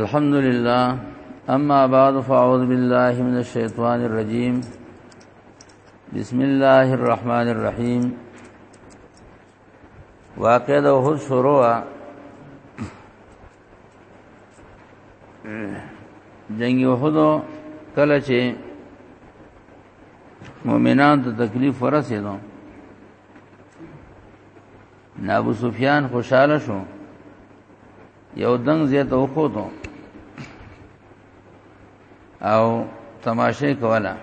الحمد لله اما بعد فاعوذ بالله من الشیطان الرجیم بسم الله الرحمن الرحیم واقع د هو شروع جنگ احد کله چې مؤمنان ته تکلیف ورسېدو نابو سفیان خوشاله شو یو دنګ زه ته وخوتو او تماشه کوله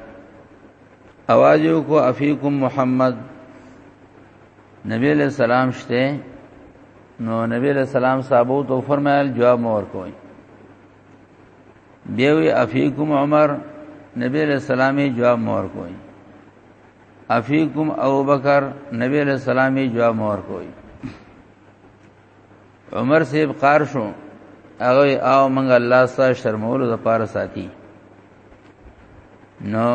اواز یو کو افیکم محمد نبی علیہ السلام شته نو نبی علیہ السلام صاحبو تو فرمایل جواب مور کوي بیوی افیکم عمر نبی علیہ السلام جواب مور کوي افیکم ابوبکر نبی علیہ السلام جواب مور کوي عمر صاحب قار شو هغه او منګ الله ستا شرمولو د پاره ساتي نو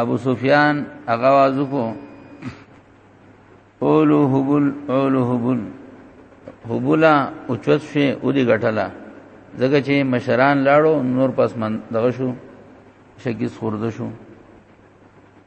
ابو سفیان هغه आवाज کو اولو حبل اولو حبل حبلا اوچت شي او دی غټلا زګه چې مشران لاړو نور پس من دغه شو شګیس خورده شو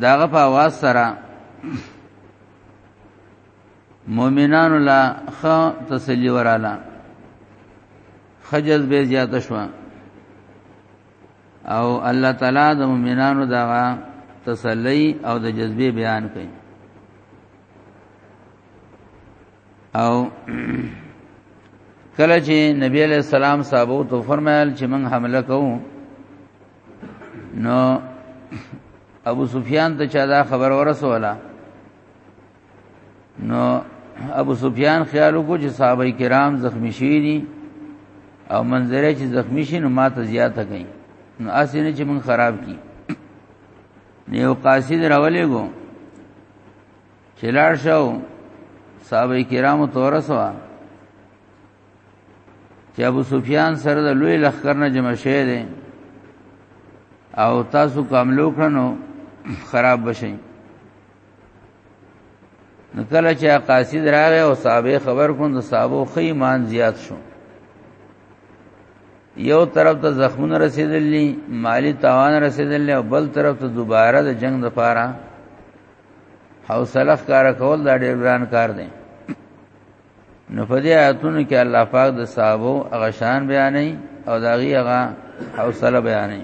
داغه په आवाज سره مؤمنانو لا خ تسلی وراله خجز به زیات شو او الله تعالی د مؤمنانو دا تسلی او د جذبه بیان کړي او کله چې نبی علیہ السلام صاحب ته فرمایل چې موږ حمله کوو نو ابو سفیان ته چا دا خبر ورسوله نو ابو سفیان خیال وکړ چې صحابه کرام زخمی شي دي او منظره چې زخمی شي نو ماته زیاته کوي نو اسینه چې من خراب کی نیو قاصد راولې ګو چلاړ شو صحابه کرامو تورسوا چې ابو سفیان سره د لوی لخر نه جمع شوی دی او تاسو کوم لوکړنو خراب بشئ نو کله چې قاصد راغی او صحابه خبر کون د صحابه خې ایمان زیات شو یو طرف ته زخمونه رسیدلې مالی تاوان رسیدلې او بل طرف ته دوباره د جنگ لپاره حوصله کار کول دا ډیر ګران کار دی نو په دې آیاتونو کې الله پاک د صحابه هغه شان بیانې او داغي هغه حوصله بیانې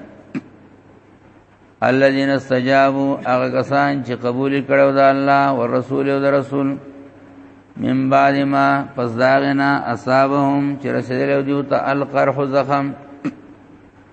الذين استجابوا هغه کسان چې قبول کړو د الله او رسول او د رسول من بعد ما پس داغنا اصابهم چې رسېدل دیو ته القرح زخم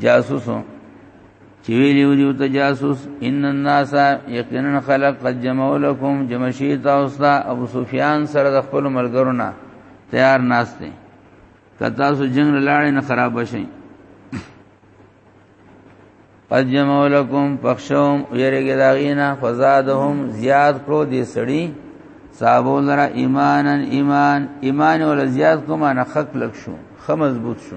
جاسوس چې ویلی و دیو ته جاسوس ان الناس یقینا خلق قد جمعوا لكم جمع شي تاسو ابو سفیان سره د خپل ملګرو نه تیار ناس دي کتا سو جنگ لاړ نه خراب شي قد جمعوا لكم پخشوم یریګه داغینا فزادهم زیاد کړو دې سړی صحابو لرا ایمانن ایمان ایمان ول زیاد کومه نه خک لک شو خ مضبوط شو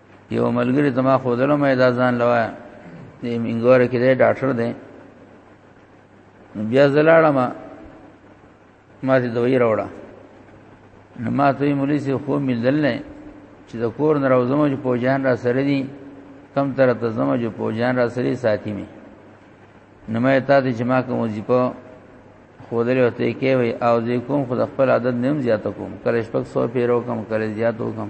یو ملګری زما خو دلو مې دا ځان لوا دې منګور کې دې ډاکټر دې بیا زلاړم ما دې دوی راوړه نو ما ته مولوی سي خو ملدل نه چې د کور نه راوځم چې پوجان را سره دي کم تر ته زم چې پوجان را سره ساتي می نو مې تا دې جما کوم وظیفه خودل وته کې وي او دې کوم خود خپل عادت نیم زیات کوم کله شپږ 100 پیرو کم کله زیات وکم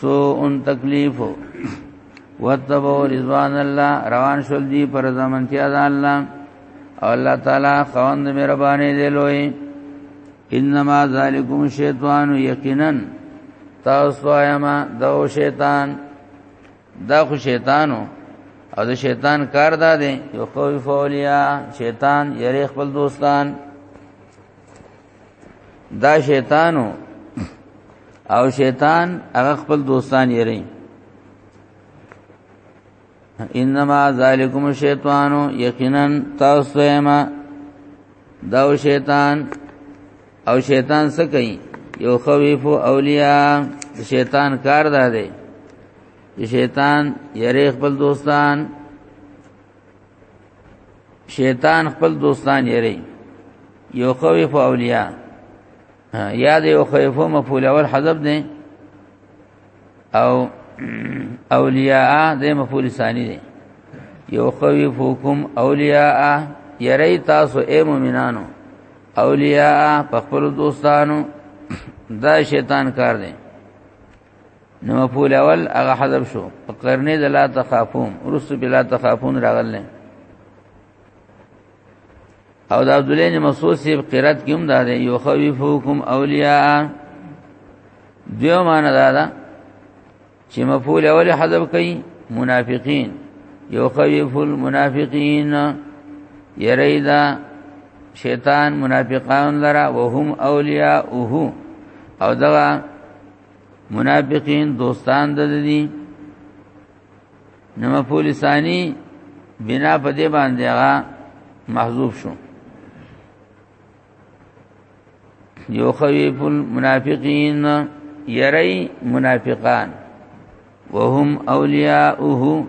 سو ان تکلیف وتبو رضوان الله روان شول دی پر زمانتیا د الله او الله تعالی خوند مهرباني دی لوی انما ذالکم شیطان یقینا تاسو ایما دو شیطان دا خو شیطانو او د شیطان کار دا دی یو خوف اولیا شیطان یری خپل دوستان دا شیطانو او شیطان هغه خپل دوستان یې رہی انما ذالکم الشیطان یقینا تاسو ما دا شیطان او شیطان څه کوي یو خویف اولیاء شیطان کار ده دی شیطان یری خپل دوستان شیطان خپل دوستان یری یو خوف اولیاء یاد یو خوف مفعول اول حذف دی او اولیاء د مفعول ثانی دی یو خوفکم اولیاء یری تاسو اے مومنانو اولیاء په خپل دوستانو دا شیطان کار دی نو مفعول اول هغه حذف شو په قرنه د لا تخافون ورسو بلا تخافون راغل نه او د عبد الله مسعود سی قرات کوم دا دی یو خوفوکم اولیاء دیو معنا دا ده چې مفعول اول حذف کړي منافقین یو خوف المنافقین یریدا شیطان منافقان لرا وهم اولیاء او دا منافقین دوستان د دې نو مفعول ثانی بنا په دې باندې هغه محذوف شو یو خویف المنافقین یری منافقان وهم اولیاءه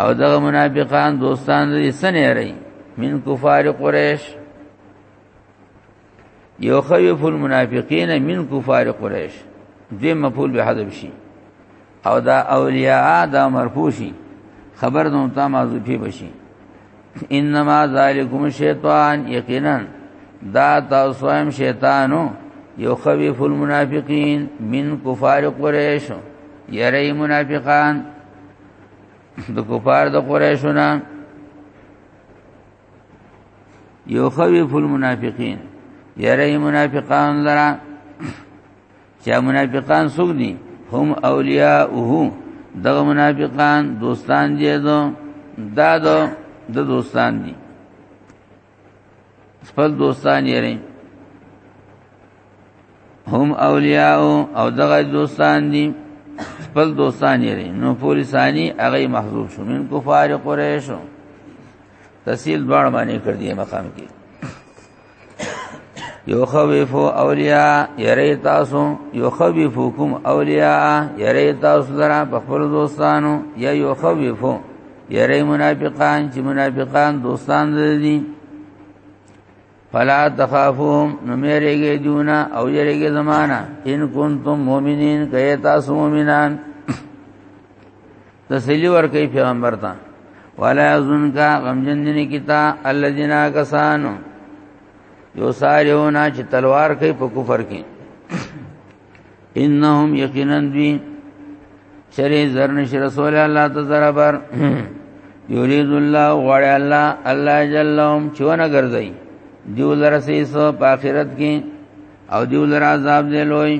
او دغه منافقان دوستان دې سن یری من کفار قریش یو خویف المنافقین من کفار قریش دې مفعول به حذف شي او دا اولیاء دا مرفوع شي خبر نو تا معذوفي بشي انما ذالکم شیطان یقینا دا تاسو هم شیطانو یو خویف المنافقین من کفار قریش یری منافقان د کفار د قریشونه یو خوی فل منافقین یری منافقان لرا چا منافقان سګنی هم اولیاءه دغه منافقان دوستان دي دو دا دو د دوستان دي خپل دوستان یې هم اولیاء او دغه دوستان دي خپل دوستان یې نو پوری ثانی هغه محذوب شو من کفار قریش تسهیل دوړ باندې کړ دی مقام کې یو خوفو اولیاء یری تاسو یو خوفوکم اولیاء یری تاسو درا په خپل دوستانو یا یو خوفو یری منافقان چې منافقان دوستان دي فلا تخافوهم نو مېریږي دونا او یریږي زمانہ ان کنتم مؤمنین کئ تاسو مؤمنان تسلی ور کوي پیغمبر ته ولا یظن کا غمجن دي کیتا الذين کسانو یو ساریونا چې تلوار کوي په کفر کې انهم یقینا دوی چرې زر نشي رسول الله ته زربر یرید الله غړی الله الله جلهم چونه ګرځي دیو لرسې سو په آخرت کې او دیو لر عذاب دی لوی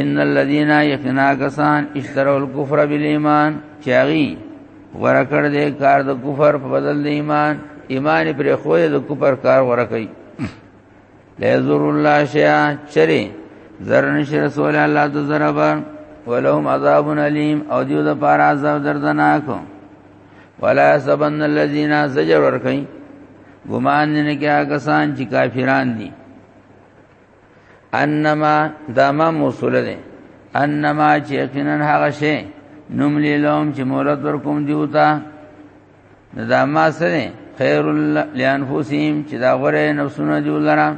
ان الذين يخنا کسان اشتروا الكفر بالایمان چاغي ورکړ دې کار د کفر په بدل د ایمان ایمان پر خو د کفر کار ورکړي لا یذر الله شیئا چری زر نشي رسول الله د زربر ولهم عذاب الیم او دیو د پار عذاب دردناک ولا سبن الذين زجر ور کوي ګمان نه کیا کسان چې کافران دي انما دما موصول ده انما چې یقینا هغه شی نملی لهم چې مولد ورکوم دیوتا دا ما سره خیر لانفسهم چې دا غره نفسونه دی ولرا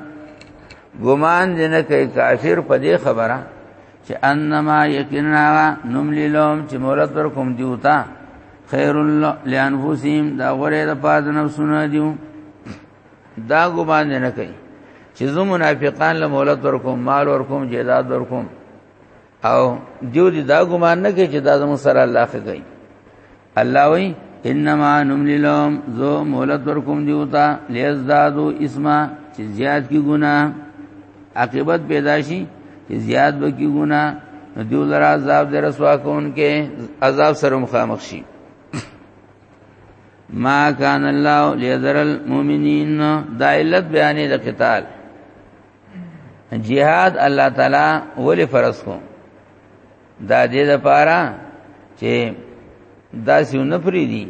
ګمان دې نه کوي کافر په دې خبره چې انما یقینا نملی لهم چې مولت ور کوم دیوتا خیر لانفسهم دا غره د پاد نفسونه دیو دا ګمان دې نه کوي چې زو منافقان له مولت ور کوم مال ور کوم جیداد ور کوم او دیو دې دا ګمان نه کوي چې دا زمو سره الله ښه کوي الله وی انما نملی لهم زو مولت ورکم دیوتا لیزدادو اسما چې زیاد کی ګناه عاقبت پیدا شي چې زیاد به کی ګناه نو دیو لرا عذاب در رسوا کون کې عذاب سره مخامخ شي ما کان الله لیذر المؤمنین دا علت بیانې د قتال جهاد الله تعالی ولې فرض کو دا دې د پاره چې دا سیو نه پری دي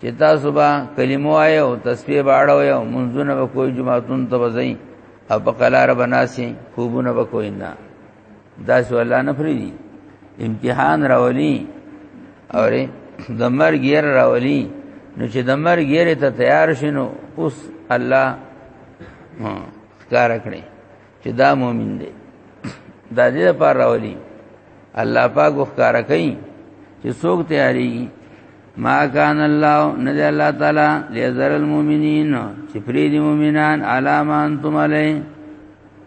چې تاسو به کلمو آیو تسبیح باړو یو منځونه به کوئی جمعتون ته وځي او په قلار بناسي خوبونه به کوئی نه دا سو الله نه پری دي امتحان راولي اور د مرګ ير راولي نو چې د مرګ ير ته تیار شینو اوس الله کار کړی چې دا مؤمن دی دا دې لپاره راولي الله پاک وکړه کوي چې څوک تیاری ما کان الله ندی الله تعالی لیذر المؤمنین چې پری دی مؤمنان علامه انتم علی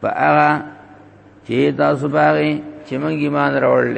فاغا چې تاسو باغی چې مونږ ایمان راوړل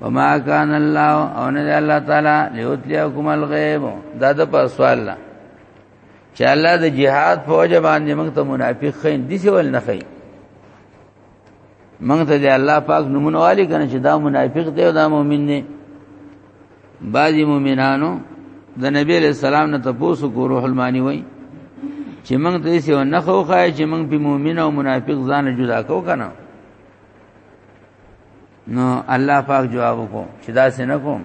وما كان الله او نه الله تعالی ليطلعكم الغيب دا د په سوال نه چې الله د جهاد فوج باندې موږ ته منافق خین دي څه ول نه خین موږ ته دی الله پاک نمونه والی کنه چې دا منافق دی او دا مؤمن دی بعضی مؤمنانو د نبی علیہ السلام نه تاسو کو روح المانی وای چې موږ ته یې و نه خو خای چې موږ په مؤمن او منافق ځان جدا کو کنه نو الله پاک جواب کو چې دا څه نه کوم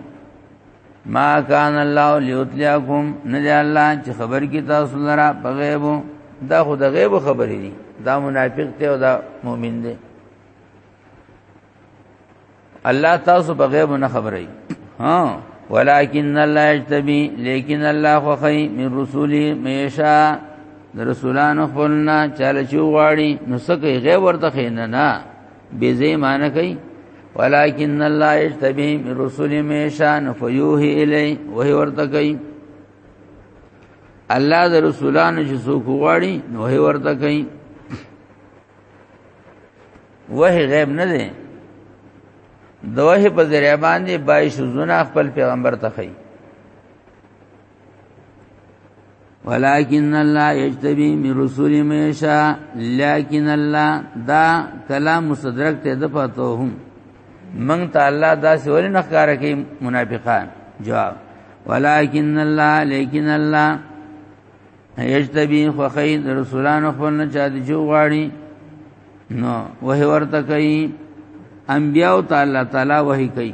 ما کان الله لیتلیاکم نه دی الله چې خبر کی تاسو لرا په غیب دا خو د غیب خبرې دي دا منافق ته او دا مؤمن دی الله تاسو په غیب نه خبرې ها ولكن الله يجتبي لیکن الله خو خی من رسولی میشا د رسولانو خپلنا چاله چوغاړي نو سکه غیب ورته خینه نه به زی معنی کوي ولكن الله يجتبي من رسل ما يشاء فيوحي اليه وهي ورته کوي الله د رسولانو چې څوک غواړي نو هي ورته کوي وه غیب نه دی دوه په ذریعہ باندې بای شوزونه خپل پیغمبر ته کوي ولكن الله يجتبي من رسول ما يشاء لكن الله دا کلام مستدرک ته د پاتو هم من تعالی دا سوال نه ښکار کوي منافقان جواب ولكن الله لكن الله يجتبي خو خير رسولان خپل نه چا دي جو غاړي نو وه ورته کوي انبیاء تعالی تعالی وحي کوي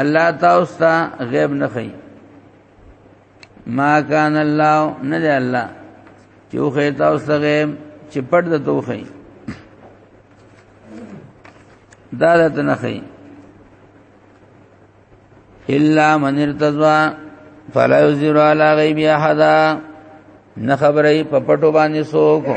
الله تاسو ته غیب نه خي ما کان الله نه دی الله چې خو تاسو ته غیب چې پټ د توخی دا د تنخی الا من ارتضوا فلا يزر على غيب احد نه خبرې په پټو باندې سوکو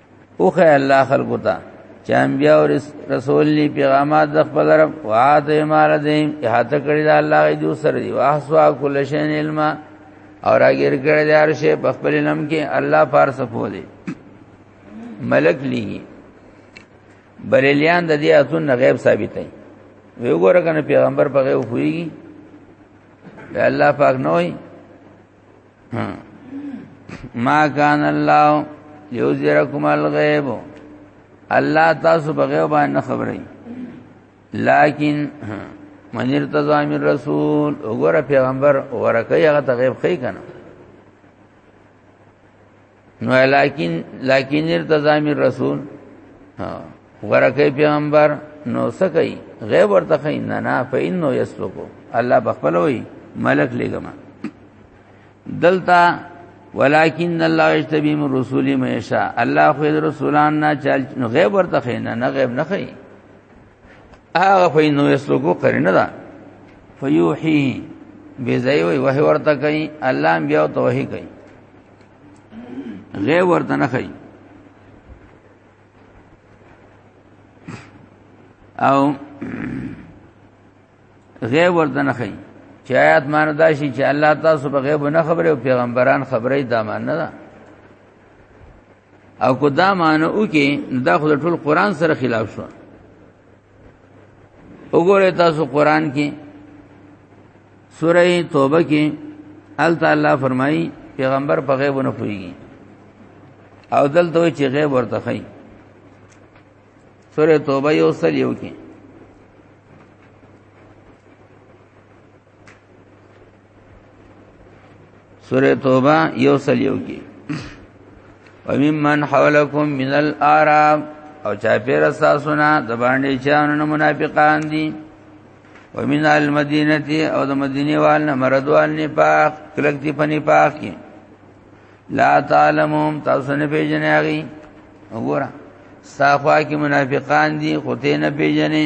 او خه الله خلقو ته چې انبیا او رسول لی پیغامات د خپل رب وعد مال دیم احاطه کړی دا الله دی سره دی واحسوا کل شین علم او راګر کړی دا ارشه په خپل علم کې الله پار صفو دی ملک لیږي بریلیان د دې اتون غیب ثابت دی وی وګوره کنه پیغمبر په غیب ویږي الله پاک نه وي ما کان الله یوزرکم الغیب الله تاسو بغیر باندې خبرې لیکن من ارتضا من رسول وګوره پیغمبر ورکه هغه ته غیب خې کنه نو لکن لکن ارتضا من رسول ورکه پیغمبر نو سکی غیب ورته خین نه نه فینو یسلکو الله بخپل وی ملک لګما دلتا ولکن الله یجتبی من رسول من یشاء الله خو رسولان نه چل غیب ورته خین نه غیب نه خی هغه فینو یسلکو قرینه ده فیوحی بی زیوی وحی ورته کوي الله بیا توحی کوي غیب ورته نه خي او غیب ورته نه خي چې آیات معنی دا شي چې الله تاسو په غیب نه خبره او پیغمبران خبره دا معنی نه ده او کو دا معنی او کې دا خو ټول قران سره خلاف شو وګوره تاسو قران کې سوره توبه کې ال تعالی فرمایي پیغمبر په غیب نه پويږي او دلته چې غیب ورته خي سوره توبه یو سل یو کې سوره توبه یو سل یو کې وممن حولکم من الاعراب او چا پیر اساسونه د باندې چانو منافقان دي ومن المدینه او د مدینه والنه مردوال نه پاک کلک دی پنی پاک کې لا تعلمون تاسو نه پیژنې هغه وګوره صافا کې منافقان دي خو ته نه پیژنې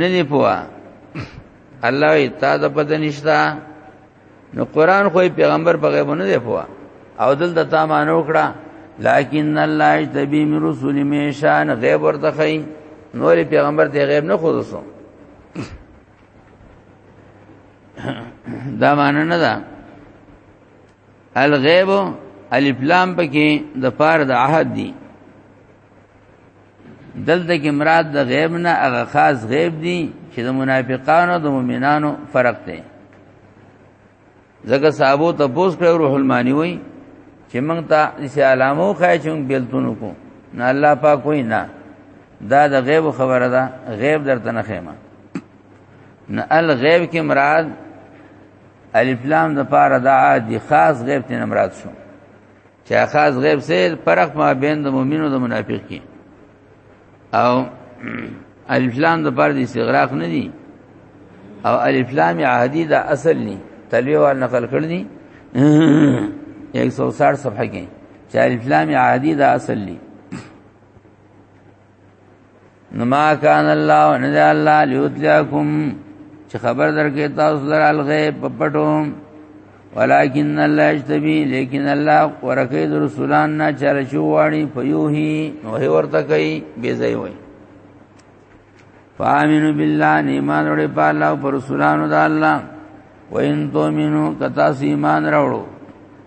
نه دی پوا الله ای تا د پته نشتا نو قران خو پیغمبر په غیب نه دی پوا او دل د تا مانو کړه لکن الله تبی من رسول میشان غیب ورته خی نور پیغمبر ته غیب نه خود وسو دا معنی نه ده الغیب الف لام پکې د پار د عهد دی دلته کې مراد د غیب نه هغه خاص غیب دي چې د منافقانو د مؤمنانو فرق دی زګه صاحبو ته بوس کړو روح المانی وای چې موږ ته دې علامو خای چې موږ بلتونو کو نه الله پاک کوئی نه دا د غیب خبره ده غیب درته نه خېما نه ال غیب کې مراد الف لام د پاره د عادي خاص غیب ته مراد شو چا خاص غیب سے فرق ما بین د مؤمن او د منافق کې او الف لام د پر دې استغراق نه دي او الف لام عادي د اصل نه تلوي وال نقل کړ دي 160 صفحه کې چې الف لام عادي د اصل نه نما کان الله ان الله لیتلکم چې خبر درکې تاسو لر الغیب په پټو ولکن الله اجتبی لیکن الله ورکه د رسولان نه چر چواړي فیوهی نو هی ورته کوي بے ځای وای فامنو بالله ایمان وړي په الله او رسولانو د الله وین تومنو کتا سی ایمان راوړو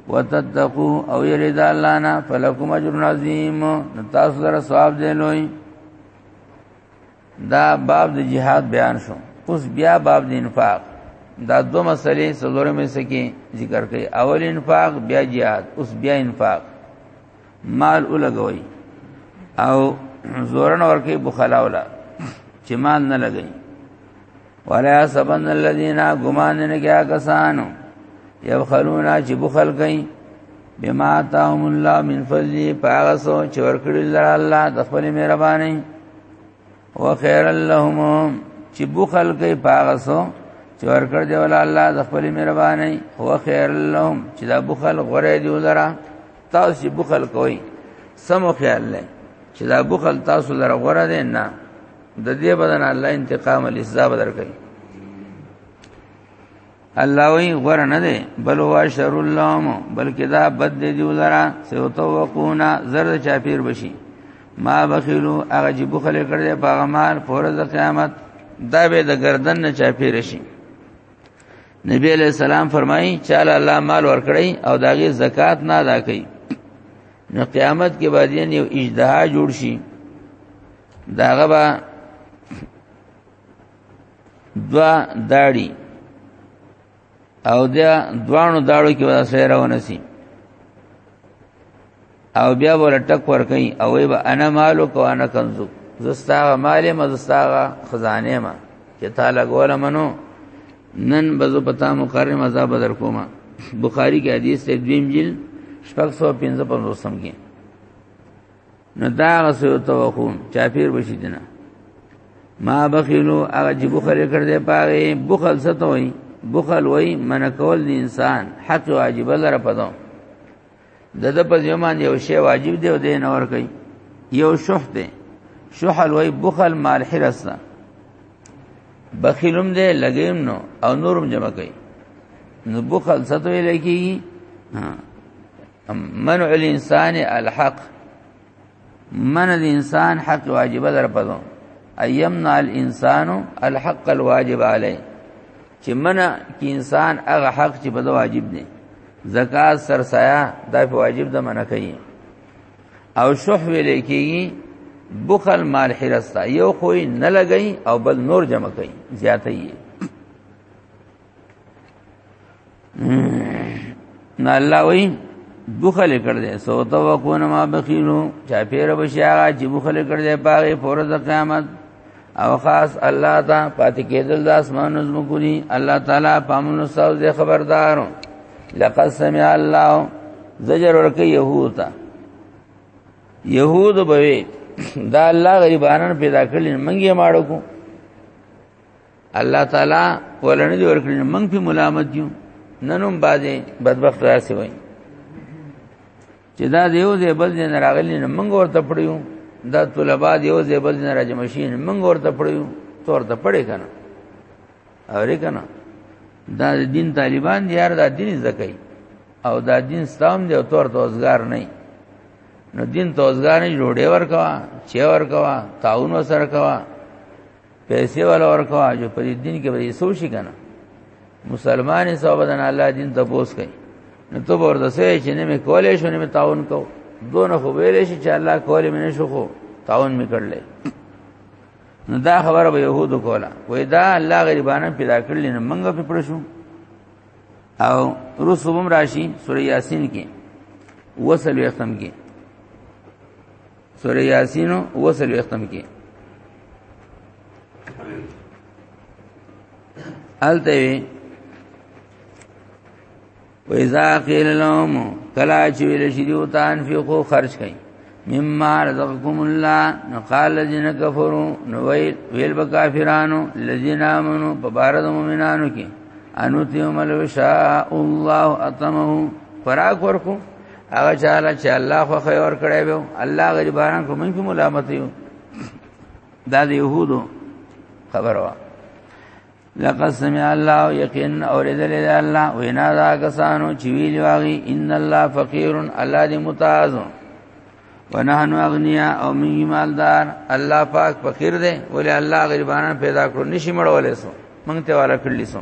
وتتقو او یرید الله نه فلکم اجر عظیم تاسو سره ثواب دی لوی دا باب د جهاد بیان شو اوس بیا باب د انفاق دا دو مسلې سلورم میں سکی ذکر کړي اول انفاق بیا جهاد اوس بیا انفاق مال ولګوي او زورن ورکی بخلاولا چې مال نه لګي ولا سبن الذين غمان نه کیا کسانو یبخلون چې بخل کوي بما تاهم الله من فضل پاغسو چې ورکړي لره الله د خپل مهرباني وخير لهم چې بخل کوي پاغسو چې ورکړ دی ول الله د خپل مهرباني هو خير لهم چې دا بخل غره دی ولرا تاسو چې بخل کوئ سمو خیال لای چې دا بخل تاسو لره غره دی نه د دې بدن الله انتقام الحساب درکړي الله وی غره نه دی بل وا شر اللهم بلکې دا بد دی دی ولرا سو توقونا زرد چاپیر بشي ما بخیلو هغه چې بخل کړی په هغه مال فورز قیامت دا به د گردن نه چاپیر شي نبی علیہ السلام فرمایي چاله الله مال ورکړي او داغه زکات نه ادا کوي نو قیامت کې بعد یو اجدها جوړ شي داغه با دوا داړي او دا دوانو داړو کې ودا سره ونسي او بیا ول ټک ور کوي او وي با انا مالو کو انا کنزو زستا مال ما زستا خزانه ما چې تعالی ګول منو نن بزو پتا مقرم عذاب در کوما بخاری کې حدیث ته دویم جلد شپږ سو پنځه پنځوسم کې نه دا غسو توخون چاپیر بشی دینه ما بخیلو هغه چې بخل کړ دې پاره بخل ستوي بخل وای من کول دی انسان حق واجب لره پدو د د په ځمان یو شی واجب دی او دین اور کوي یو شح دی شحل وای بخل مال حرس نه بخیلم دې لګیم نو او نورم جمع کوي نو بخل ستوي لکېږي منع الانسان الحق من الانسان حق واجب در پدو ايمنع الانسان الحق الواجب عليه چې منع کې انسان هغه حق چې په واجب دی زکات سرسایا دا په واجب ده منع کوي او شح ویل کېږي بخل مال حرستا یو خو نه لګي او بل نور جمع کوي زیاته یې نه الله وی بخل کړ دې سو تو کو نه ما بخیلو چا پیر بشي هغه چې بخل کړ دې پاره فرض قیامت او خاص الله تا پاتې کېدل د اسمان نظم کوي الله تعالی پامنو ساو دې خبردارو لقد سمع الله زجر ورکه يهود تا يهود به دا الله غریبانان پیدا کړل منګي ماړو کو الله تعالی ولنه دی ورکړي موږ په ملامت یو ننوم باندې بدبخت راسي وای چې دا دیو دې بل دې راغلی نه موږ ورته پړیو دا طلباء دیو دې بل دې راجم شي نه موږ ورته پړیو تور ته پړې کنه اورې کنه دا دین طالبان دی یار دا دین زکای او دا دین ستام دی او تور ته اوسګار نه نو دین ته اوسګار نه جوړې ورکوا چې ورکوا تعاون وسره کوا پیسې ولا ورکوا جو په دین کې به سو شي کنه مسلمان صاحب دنا الله دین ته پوس کوي نو ته ورته سې چې نه مې کولې شو نه مې تعاون کو دونه خو ویلې شي چې الله کولې مې نشو خو تعاون مې کړلې نو دا خبره به يهودو کوله وې دا الله غریبانه پیدا کړل نه منګه په پرشو او رسوبم راشي سورې یاسین کې وصل یختم کې سورہ یاسین و سل وختم کې الته وی و اذا قیل لهم کلا چې ویل شي دیو ته انفقو خرج کړي مما رزقكم الله نقال الذين كفروا نو ویل به کافرانو الذين امنوا په بار د مؤمنانو کې انو تیوم لو شاء الله اتمه فراق ورکو هغه چاله چې الله خو خیر ور کړی وو الله غریبانو کو مونږ ملامت یو دا د يهودو خبره وا لقد سمع الله یقین اوریدل دی الله وینا دا کسانو چې ویل واغی ان الله فقیر الله دې متعاذ ونحن اغنیا او من مالدار الله پاک فقیر دی ولې الله غریبانو پیدا کړو نشي مړولې سو مونږ ته والا کړلی سو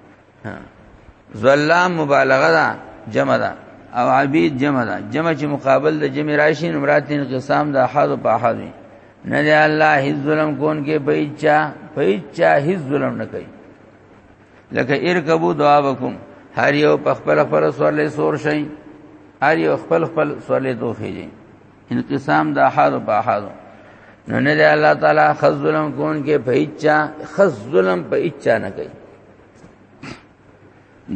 ظلام مبالغه ده جمع ده او عبید جمع ده جمع چې مقابل د جمع راشي نو مراد تین قسم د احد په احد نه دی الله هیڅ ظلم کون کې پېچا پېچا هیڅ ظلم نه کوي لکه ارکبو دعا وکم هر یو په خپل خپل سوالې سور شي هر یو خپل خپل سوالې توخیږي انقسام د احد په احد نو نه دی الله تعالی خز ظلم کون کې په اچا خز ظلم په اچا نه کوي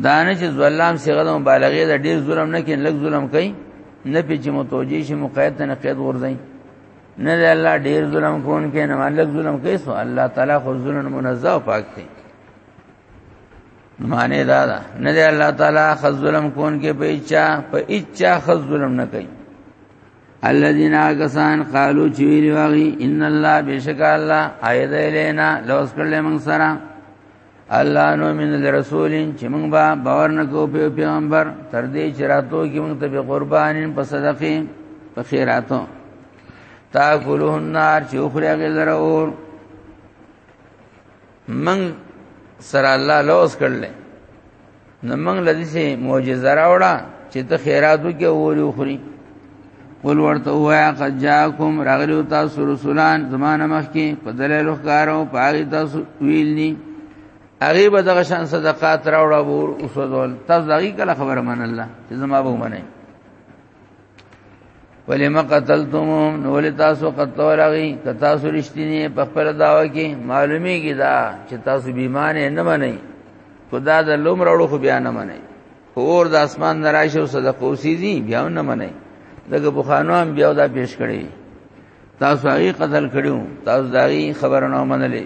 دانه چې ظلم صيغه د مبالغه د ډیر ظلم نه کین لږ ظلم کوي نه په چې متوجي شي مقید نه قید ورځي نه دی الله ډیر ظلم کون کې نه لږ ظلم کوي سو الله تعالی خو ظلم منزه او پاک دی معنی دا ده نه دی الله تعالی خذ ظلم کون کې په اچا په اچا خذ ظلم نه کوي الذين اغسان قالوا چې ویلی واغي ان الله بشک الله ايد الینا لوس کړل موږ سره الله نو من رسولین چې موږ با باور نه کو په پیغمبر تر دې چې راتو کې موږ ته به قربانین په صدقې په خیراتو تاکلون نار چې خوري غلره اور من سره الله لوس کړل نو موږ لدی سي معجزه راوړه چې ته خیراتو کې ووري خوري قل ورته وایا قد جاءکم راغلی تاسو رسولان زمانه مخکې په دلیل ښکارو پاګی تاسو ویلنی هغه به دغه شان صدقات راوړه او وسوځول تاسو دغه کله خبره من الله چې زما به منئ ولما قتلتمهم نو ول تاسو قتل راغی که تاسو رښتینی په خپل داوا کې معلومیږي دا چې تاسو بیمانه نه منئ خدا د لوم راړو خو بیا نه منئ اور د اسمان نراشه او صدقه اوسېږي بیا نه منئ دغه بخانو هم بیا دا پیش کړی تاسو هغه قتل کړیو تاسو دا خبر نه منلې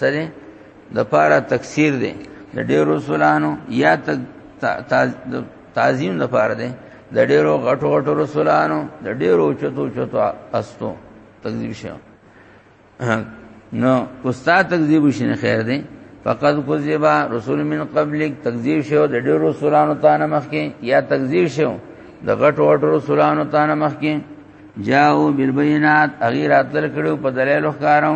سره د پاره تکثیر دی د ډېر رسولانو یا تعظیم د پاره دی د ډېرو غټو غټو رسولانو د ډېرو چتو چتو استو تکذیب شو نو استاد تکذیب شنه خیر دی فقط کذبا رسول من قبلک تکذیب شو د ډېرو رسولانو تانه مخکې یا تکذیب شو د غټو غټو رسولانو تانه مخکې جاو بالبينات اغیر اتل کړو په دلایل ښکارو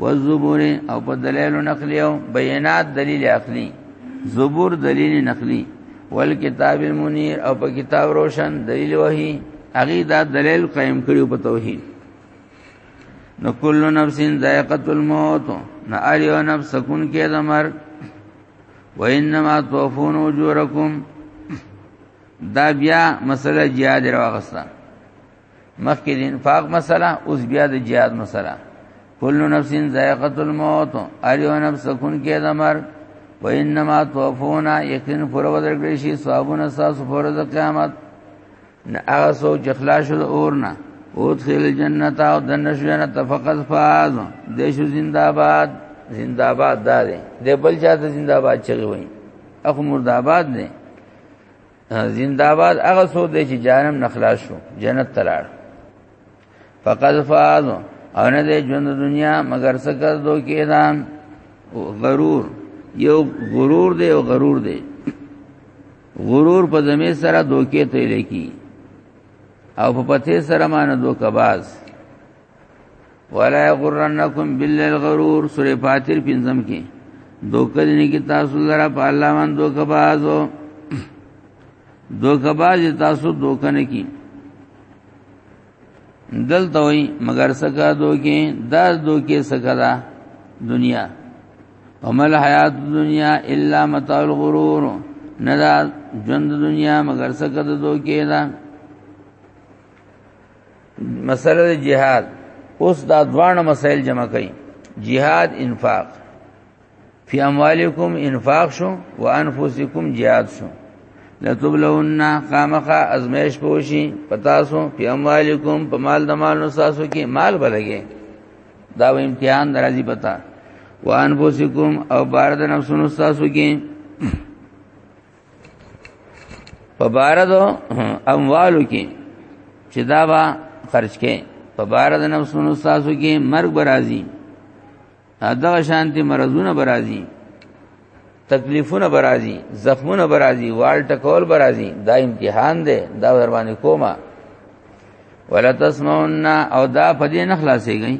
والزبور او په دلایل نقلیو بینات دلیل عقلی زبور دلیل نقلی والکتاب المنیر او په کتاب روشن دلیل وحی اغي دا دلیل قائم کړو په توحید نو کل نفس ذائقه الموت نه اړیو نفس سکون کې دمر وانما توفون اجورکم دا بیا مسله جهاد راغستا مخکې د انفاق مسله اوس بیا د جهاد مسله کل نفس ذائقه الموت ار یو نفس کون کې د مرګ و انما توفونا یقین پر ودر کړی شي ثوابونه ساس پر د قیامت نه هغه سو چې خلاص شو اور نه او تخیل جنت او دنش جنت فقط فاز دیشو زندہ آباد زندہ آباد دا دی دی بل چاہتا زندہ آباد چگی وئی اخو مرد آباد دی زنده‌باد هغه څوک دی چې جهنم نه خلاص شو جنت ته لاړ فقد فاز او نه دی ژوند دنیا مگر څه کړ دو کې دا غرور یو غرور دی او غرور دی غرور په زمي سره دوکې ته لکی او په پته سره مان دوکباز ولا غرنکم باللیل غرور سورې فاتیر پنځم کې دوکه دې کې تاسو لره په الله باندې دوکه بازو دوکه باز تاسو دوکه نه کی دل توي مگر سکا دوکه دا دوکه سکا دا دنیا ومل حیات دنیا الا متاع الغرور نه دا ژوند دنیا مگر سکه دوکه دا مسله جهاد اوس دا دوانه مسائل جمع کړي جهاد انفاق فی اموالکم انفاق شو وانفسکم جهاد شو لتبلون قامخا ازمیش پوشی پتاسو فی اموالکم په مال د مال نساسو کې مال بلګي دا و امتحان درازي پتا وانفسکم او بار د نفسونو نساسو کې په بار د اموالو کې چې دا با خرج کې په بار د نفسونو تاسو کې مرګ برازي دا شانتي مرزونه برازي تکلیفونه برازي زخمونه برازي وال ټکول برازي دا امتحان دی دا ور باندې کومه ولا تسمعون او دا پدې نه خلاصيږي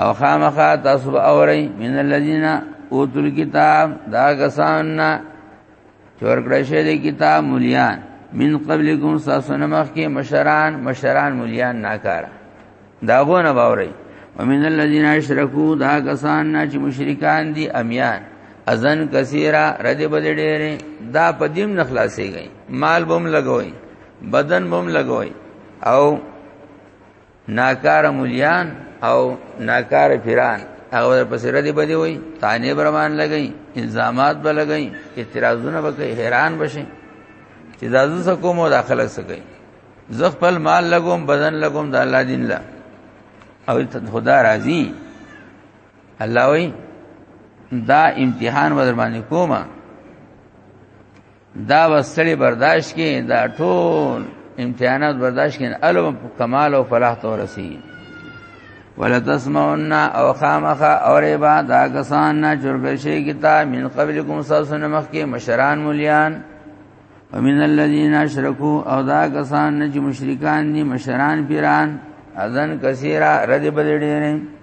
او خامخا تاسو به اورئ من الذين اوتل کتاب دا کسان چور کړی شه د کتاب مليان من قبلکم ساسونه مخ کې مشران مشران مليان ناکاره داغونه باوري ومن الذين اشركوا دا کسان نه چې مشرکان دي اميان اذن کثیره رد بد ډېرې دا پدیم نخلاصي گئی مال بم لګوي بدن بم لګوي او ناکار مليان او ناکار پیران هغه په سره دی بده وي تانه برمان لګي الزامات به لګي اعتراضونه به کوي حیران بشي چې دازو سکو مو داخله سکي زه خپل مال لګوم بدن لګوم د الله دین لا او خدا راضي الله وي دا امتحان ور باندې کومه دا وسړي برداشت کې دا ټول امتحانات برداشت کې الو کمال او فلاح ته ورسي ولا تسمعون او خامخ او ربا دا کسان نه چرګل شي کتاب من قبلکم ساسن مخ کې مشران مليان ومن الذين اشركوا او دا کسان نه چې مشرکان دي مشران پیران اذن کثیره رد بدړي نه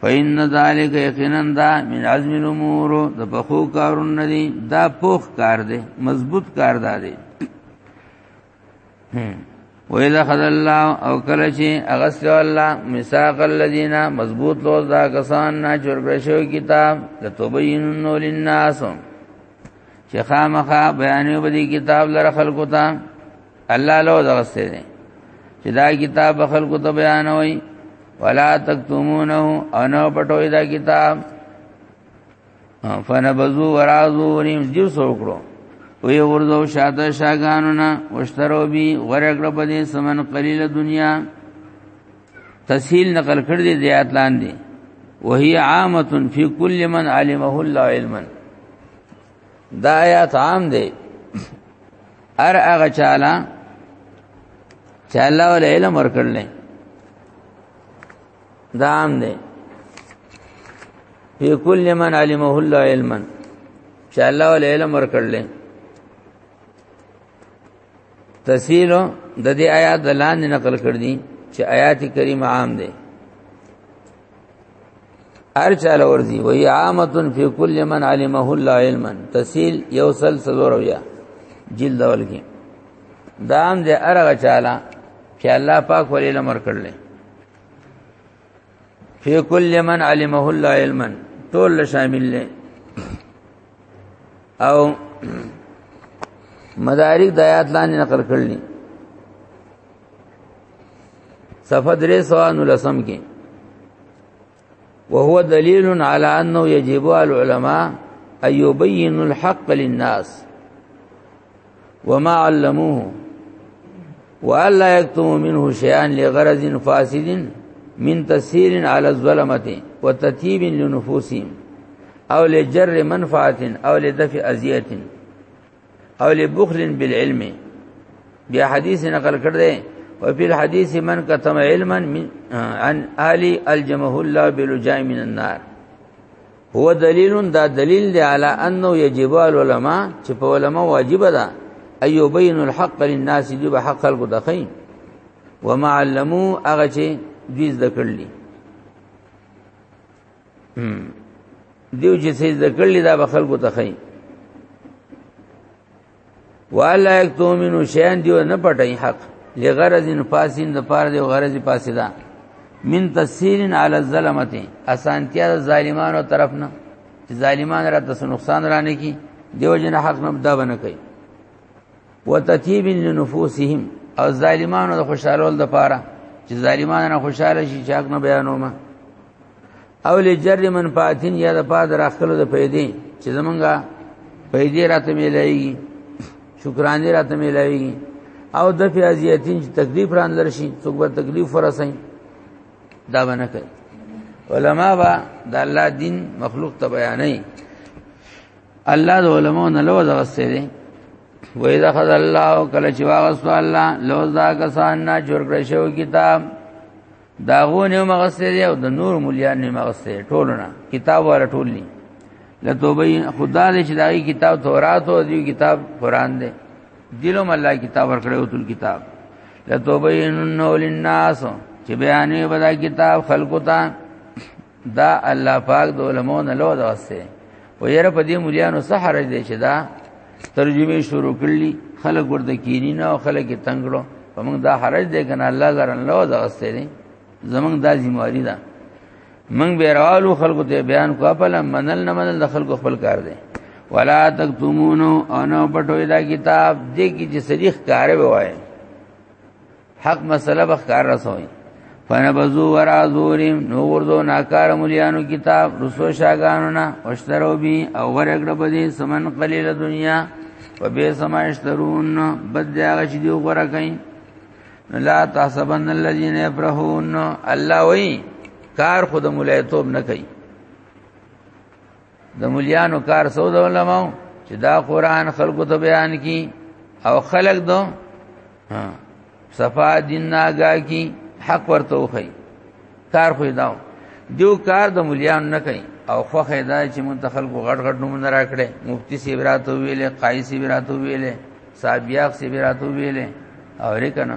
فإن ذلك یقینا دا من عزم الامور د پخو کارون ندی دا پوخ کار دی مضبوط کار دا دی وإذا خذ الله او کله چې اغسل الله میثاق الذين مضبوط لوز دا کسان نه چور بشو کتاب لتبین للناس چې خامخا بیانې په دې کتاب لره خلقو ته الله له دغه څه دی چې دا کتاب خلکو ته بیان وای ولا تکتمونه او نو پټوي دا کتاب فنبذو ورازوریم جو سوکړو وی وردو شاته شاګانو نه وشترو بي ورګړ په دې سمن قليله دنیا تسهیل نقل کړ دي دیات لاندې وهي عامه فی کل من علمه الله علما دا آیات عام دی ار هغه چاله چې الله ول علم ورکړل دا عام دی په کل من علمه الله علما چې الله ول علم ورکړل تفصیل د دې آیات د لاندې نقل کړ دي چې آیات کریمه عام دي هر چاله ورځي وی عامتن فی کل من علمه الله علما تسهیل یو سل سلور ویا جلد اول کې دام دې ارغه چاله چې الله پاک ولې لمر کړل فی کل من علمه الله علما ټول شامل له او مدارک د آیات لاندې نقل کړل صفه درې سوانو لسم کی وهو دلیل على انه يجب على العلماء ان يبينوا الحق للناس وما علموه والا يكتموا منه شيئا لغرض فاسد من تسهيل على الظلمه وتطيب لنفوسهم او لجر منفعه او لدفع أزية او لبخل بالعلم بیا حدیث نقل کړ دی او په حدیث من کتم علما من عن الی الجمه الله بلجاء من النار هو دلیل دا دلیل دی علی انه یجب العلماء چې په علما واجب ده ایو بین الحق للناس دی به حق خلق دخین وما علمو هغه چې دوی ذکرلی دیو چې څه ذکر لدا به خلکو ته خي والا یک تومنو شیان دیو نه پټای حق لغرض فاسین د پاره دی غرض فاسدا من تسهیل علی الظلمت اسانتیا د ظالمانو طرف نه چې ظالمان را تاسو نقصان رانه کی دیو جن حق نه دا بنه کوي وتتیب لنفوسهم او ظالمانو د خوشالول د پاره چې ظالمانو نه خوشاله شي چې حق نه بیانوم او لجر من فاتن یا د پاد راخلو د پیدې چې زمونږه پیدې راته ملایږي شکرانې راته ملایږي او د فیاضیتین چې تکلیف ران لرشي څوک به تکلیف ورسای دا باندې کوي علما با د الله دین مخلوق ته بیانې الله د علماء نه لوځه غسته دي وې دا خد الله او کله چې واغستو الله لوز دا کسان نه جوړ کړی شو کتاب دا غونه مغسته دی او د نور مليان نه مغسته ټولونه کتاب ولا ټول نه لتوبې خدا دې چې دا کتاب تورات او دی کتاب قران دی دلو مله کتاب ورکړو تل کتاب لتوبې نو للناس چې بیانې بدا کتاب خلقو ته دا الله پاک د علماو نه لوځه وسه و یره په دې مليانو څه حرج دی چې دا ترجمه شروع کړلی خلک ورته کینی نه او خلک تنگړو په موږ دا حرج دی کنه الله زرن لوځه وسه دی زمنګ دا ذمہواری ده من به روالو خلکو ته بیان کو خپل منل نه منل د خلکو خپل کار دی ولا تکتمونو انا پټوي دا کتاب دې کې چې صریح کار وایي حق مسله بخکار رسوي فنبذو ورا زوریم نو ورځو ناکار مليانو کتاب رسو شاګانو نه واشترو بي او ورګړه بدی سمن قليل دنیا وبه سما اشترون بد هغه چې دی غره کوي لا تحسبن الذين يفرحون الله وی کار خود مولایتوب نه کوي د مليانو کار سو د علماو چې دا قران خلکو ته بیان کی او خلق دو صفا دین ناګه کی حق ورته وخی کار خو داو دیو کار د مليان نه کوي او خو خیدا چې منتخل کو غټ غټ نوم نه راکړي مفتی سی براتو ویلې قای سی براتو ویلې صاحبیاق سی براتو ویلې او ریکنه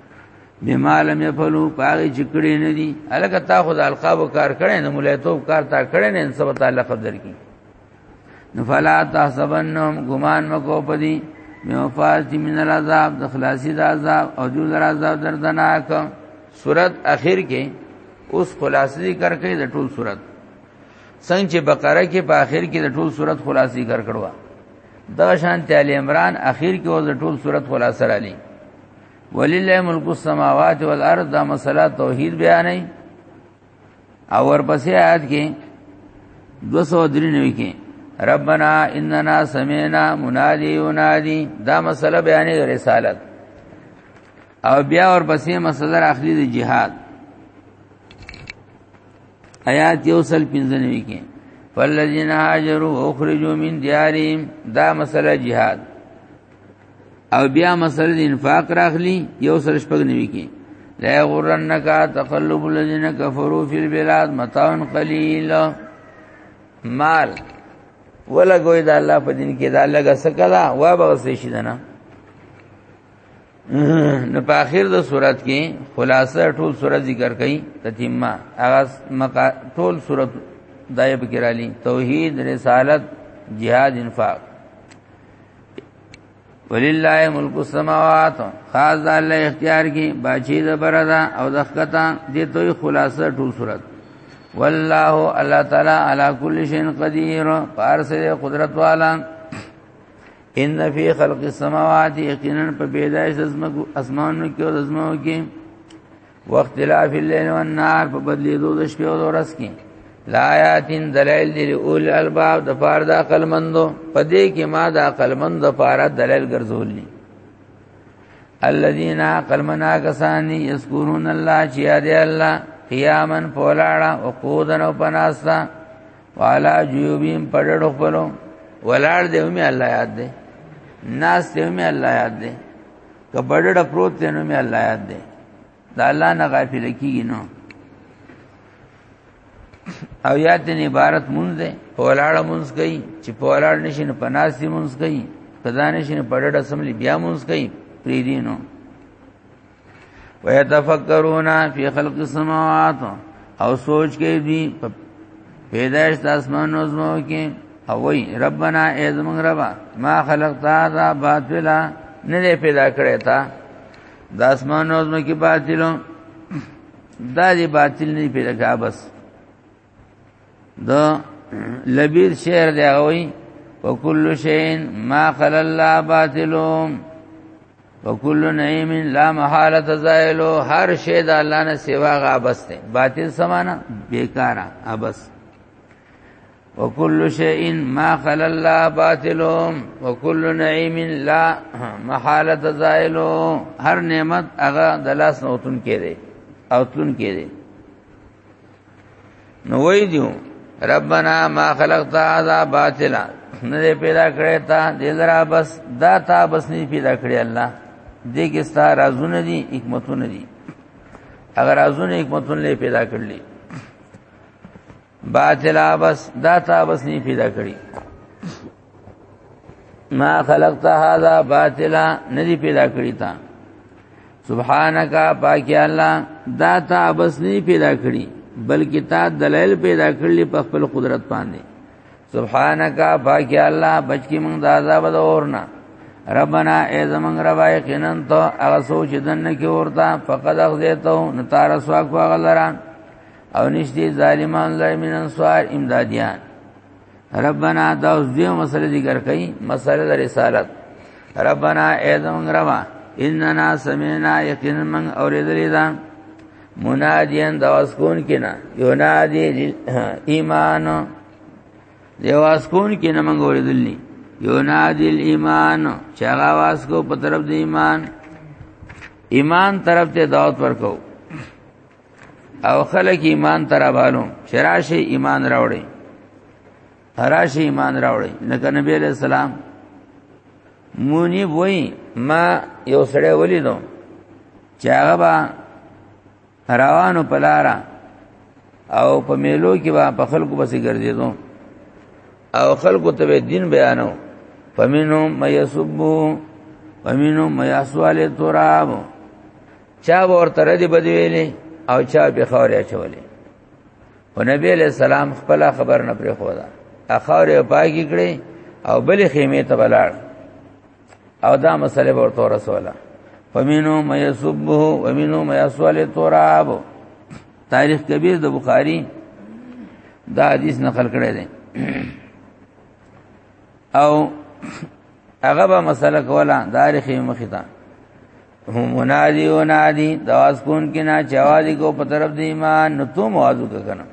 بما لم يفعلوا پاغي چکړې نه دي الکه تا خو د القاب کار کړي نه مولایتوب کار تا کړي نه ان سبا تعالی قدر کی نفلا تحسبنهم غمان مکو پدی میوفاز دی من العذاب د خلاصی د عذاب او جو در عذاب دردناک صورت اخر کې اوس خلاصی ذکر کوي د ټول صورت څنګه چې بقره کې په اخر کې د ټول صورت خلاصی ذکر کړو دا شان تعالی عمران اخر کې او د ټول صورت خلاصه را لې ولله ملک السماوات والارض دا مسله توحید بیانې او ورپسې آیات کې 293 کې ربنا اننا سمعنا منادی ینادی دا مسله بیانې رسالت او بیا ورپسې مسله اخلي د جهاد آیات یو سل پنځنوي کې فالذین هاجروا اخرجوا من دیارهم دا مسله جهاد او بیا مسله د انفاق راخلی یو سره شپږ نیوي کې لا غرنک تقلب الذين كفروا في البلاد متاع قليل مال ولا ګوي دا الله په دین کې دا لګه سکلا وا بغس شي دنا نو په اخر د صورت کې خلاصه ټول صورت ذکر کړي تتمه هغه مقا ټول صورت دایب کرالی توحید رسالت جهاد انفاق ولله ملک السماوات خاص د الله اختیار کی باچی د بردا او د خطا د توي خلاصه ټول صورت والله الله تعالی علی کل شیء قدیر پارسه قدرت والا ان فی خلق السماوات یقینا په پیدایش اسمانو کې او زمو کې وخت لاف الليل والنهار په بدلی دو د شپې او ورځ کې لا آیاتین دلائل دی اول الباب د پار د عقل مندو پدې کې ما د عقل مند د پار دلائل ګرځولې الذين عقل منا کسانی یذکرون الله چې یاد الله قیامن پولاړه او قودن او پناستا والا جیوبیم پړړو خپلو ولاړ دی مې الله یاد دی ناس دی مې الله یاد دی کبړډ پروت نو می الله یاد دی دا الله نه غافل کیږي نو او یاد دین عبارت مونږ دی په ولاړه مونږ کوي چې په ولاړ نشین په ناس دی مونږ کوي په ځان نشین په ډډه سملی بیا مونږ کوي پری دینو ويتفکرون فی خلق السماوات او سوچ کوي دی په پیدائش د اسمان او زمو کې او وی ربنا ای زمون ربا ما خلقت هذا باطلا نه پیدا کړی تا د اسمان او زمو کې باطلو دا دی باطل نه پیدا کا بس دا لبیر شعر دی غوي وکل شین ما خلل باطلو وکل نعیم لا محاله زائلو هر شی د الله نه سوا غابس ده باطل سمانا بیکارا ابس وکل شیء ما خل الله باطل وکل نعیم لا محاله زائلو هر نعمت هغه د لاس نوتون کړي او تون کړي نو وای دیو ربنا ما خلقت هذا باطلا نه پیدا کړی تا دلرا بس دا تا بس نه پیدا کړی الله دې کې ستا رازونه دي حکمتونه دي اگر رازونه حکمتونه لې پیدا کړلې باطلا بس دا تا بس نه پیدا کړی ما خلقت هذا باطلا ندی پیدا کړی تا سبحانك پاکی الله دا تا بس نه پیدا کړی بلکې تا دلایل پیدا کړلی په خپل قدرت باندې سبحانك پاکی الله بچکی موږ د عذاب د اورنا ربنا ای زمنګ ربا یقینا تو هغه سوچ دنه کې ورتا فقد اخذیتو نتار سوا کو غلران او نشتی ظالمان لای من انصار امدادیان ربنا دا اوس دې مسله ذکر کړي مسله د رسالت ربنا اذن روا اننا سمعنا یقینا من اوریدلی دا منادیان د واسکون کنا یونادی ایمان دی واسکون کنا من اوریدلی یونادی ایمان چاغه واسکو په طرف د ایمان ایمان طرف ته دعوت ورکو او خلک ایمان ترابالو شراشه ایمان راوړي راشه ایمان راوړي نبی نبی علیہ السلام مونی وای ما یو سړی ولیدو چې هغه با روانو پلارا او په میلو کې با په خلکو بسې ګرځیدو او خلکو ته دین بیانو فمنهم مَيَسُبُّ وَمِنْهُمْ مَيَحْسُ عَلَى التُّرَابُ چا ورته ردی بدویلې او چا به خورې چولې او نبی علیہ السلام خپل خبر نه پرې خو دا اخورې پاګی کړې او بلې خیمه ته بلاړ او دا مسله ورته رسوله فمنو ما يسبه ومنو ما يسوال تراب تاریخ کبیر د بخاری دا حدیث نقل کړی دی او هغه به مسله کوله تاریخ مخیتا هم منادی و نادی دواز کون کی نا چوازی کو په طرف د ایمان نو تو موازو کنه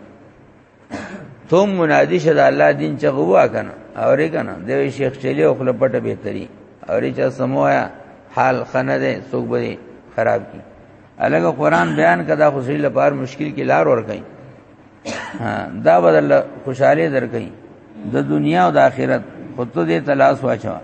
تو منادی شد الله دین چغوا کنه اورې کنه د شیخ چلی او خپل پټه بهتري اورې چا سموایا حال خنه ده سوق به خراب کی الګ قرآن بیان کدا خو سړي لپاره مشکل کې لار ور کوي دا بدل خوشاله در کوي د دنیا او د آخرت خود ته دې تلاش واچو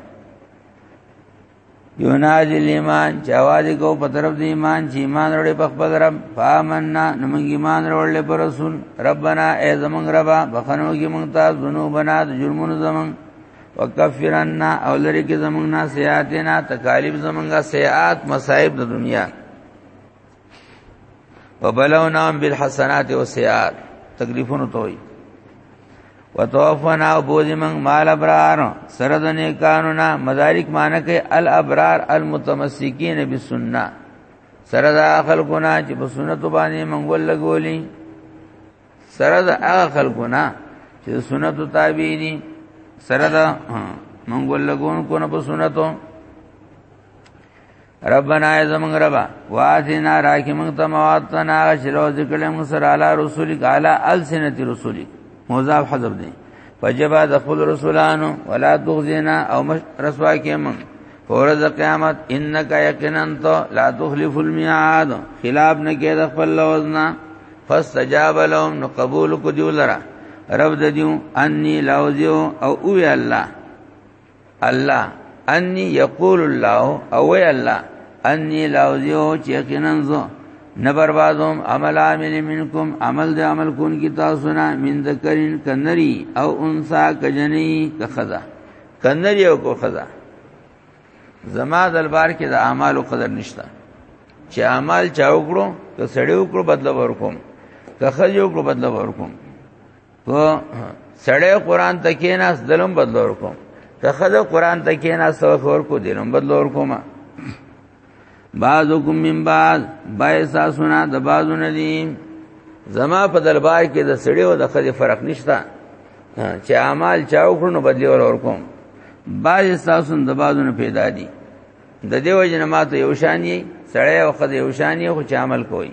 یوناجی ایمان جواز کو په طرف د ایمان چې ایمان وروړي په خپل رب فامننا نو موږ ایمان وروړل پر رسول ربنا ای زمون ربا بخنو کې موږ ته ذنوبنا د جرمونو زمون وکفرنا او لری کې زمون نه سیاتنا تکالیف زمونږه سیئات مصائب د دنیا وبلونا بالحسنات والسيئات تکلیفونو ته وي وتوفنا بوز من مال ابرار سرد نیکانو نا مدارک معنی کې الابرار المتمسکین بالسنه سرد خلقنا چې په سنت باندې منګول لګولي سرد هغه خلقنا چې سنت تابع دي سرد منګول لګون کو نه په سنتو ربنا زمون ربا واتینا راکی مونږ ته مواتنا شلو ذکر مونږ سره علی رسولک علی السنت رسولک مضاف حذف دی فجبا د خپل رسولانو ولا تخزینا او مش رسوا کې مونږ فورز قیامت انک یقینا تو لا تخلف المیعاد خلاف نه کې د خپل لوزنا فاستجاب لهم نو قبول کو دیو لرا رب د دیو انی لاوزیو او او الله الله انی یقول الله او وی الله انی لاوزیو چې یقینا زه نه بربادوم عمل عامل منکم عمل د عمل کون کی تاسو نه من ذکرین کنری او انسا کجنی کخذا کنری او کو خذا زما دلبار کې د اعمالو قدر نشته چې اعمال چا وکړو که سړی وکړو بدل ورکوم که خځه وکړو بدل ورکوم و سړی قران ته کیناس دلم بدل ورکوم ته خدای قران ته کیناس او خور کو دلم بدل ورکوم بعضکم من بعض بایسا سنا د بعضو ندیم زما په دربار کې د سړی او د خدای فرق نشته چې اعمال چاو کړنو بدل ور ورکوم بعض تاسو د بعضو نه پیدا دي د دیو جنمات یو شان یې سړی او خدای یو شان یې خو چامل کوي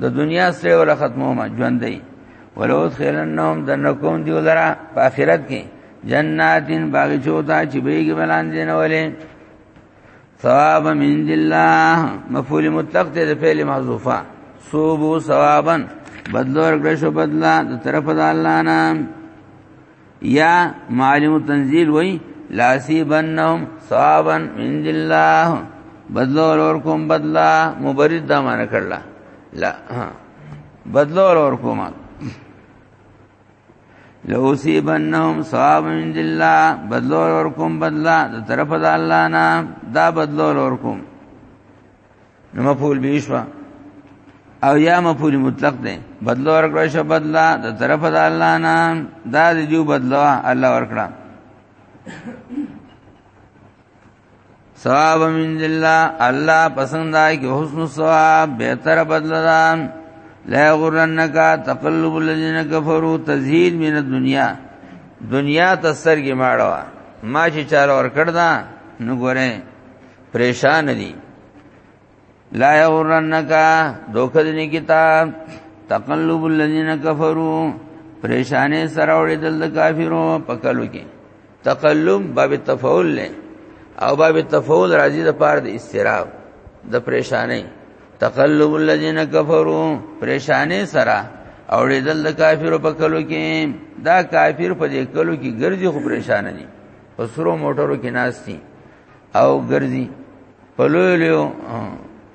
د دنیا سره ولا ختمو ما ژوندې ولو خیرنهم دنکم دی ولرا په آخرت کې جناتین باغچو ته چې بیګ بلان دین ولې ثواب من الله مفعول مطلق ته د فعل محذوفه صوبو ثوابا بدلور کړه شو بدلا د طرف د الله نام یا معلم تنزیل وای لا سیبنهم ثوابا من الله بدلو اور کوم بدلا مبرد دا معنا کړل لا بدلو اور کوم لو سیبنهم ثوابا من الله بدلو اور کوم بدلا د طرف د الله نه دا بدلو اور کوم نو مفعول به شو او یا مفعول مطلق دی بدل ورکړی شو بدل د طرف د الله نه دا د جو بدل الله ورکړه ثواب من الله الله پسند آئی کہ حسن ثواب بہتر بدلدان لا غرنکا تقلب الذین کفروا تزهید من الدنیا دنیا تسرګ ماړوا ما چې چاله ور کړدا نو ګوره پریشان دي لا یورنک دوکه دې کتاب تقلب الذين كفروا پریشانې سره وړي دل کافرو پکلو کې تقلب باب تفعول له او باب تفعول راځي د پاره د استراب د پریشانې تقلب الذين كفروا پریشانې سره اوړي دل کافرو پکلو کې دا کافر په دې کلو کې ګرځي خو پریشان دي په سرو موټرو کې ناشتي او ګرځي په لوی لوی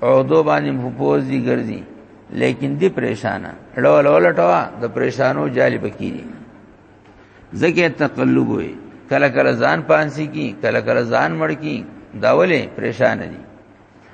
او دو باندې مفوز دي ګرځي لیکن دی پریشانا ډول ولټوا د پریشانو جالي بکی دي زکه تقلب وي کله کله ځان پانسی کی کله کله ځان مړ کی داوله پریشان دي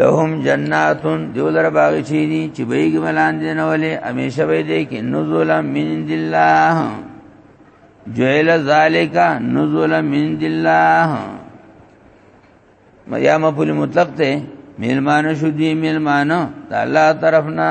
لهم جنات دیولر باغ چی دی چې بیګ ملان دی نه ولې همیشه به دی کې نزول من الله جعل ذالک نزول من الله یا مفعول مطلق ته ملمان شو دی ملمان د الله طرفنا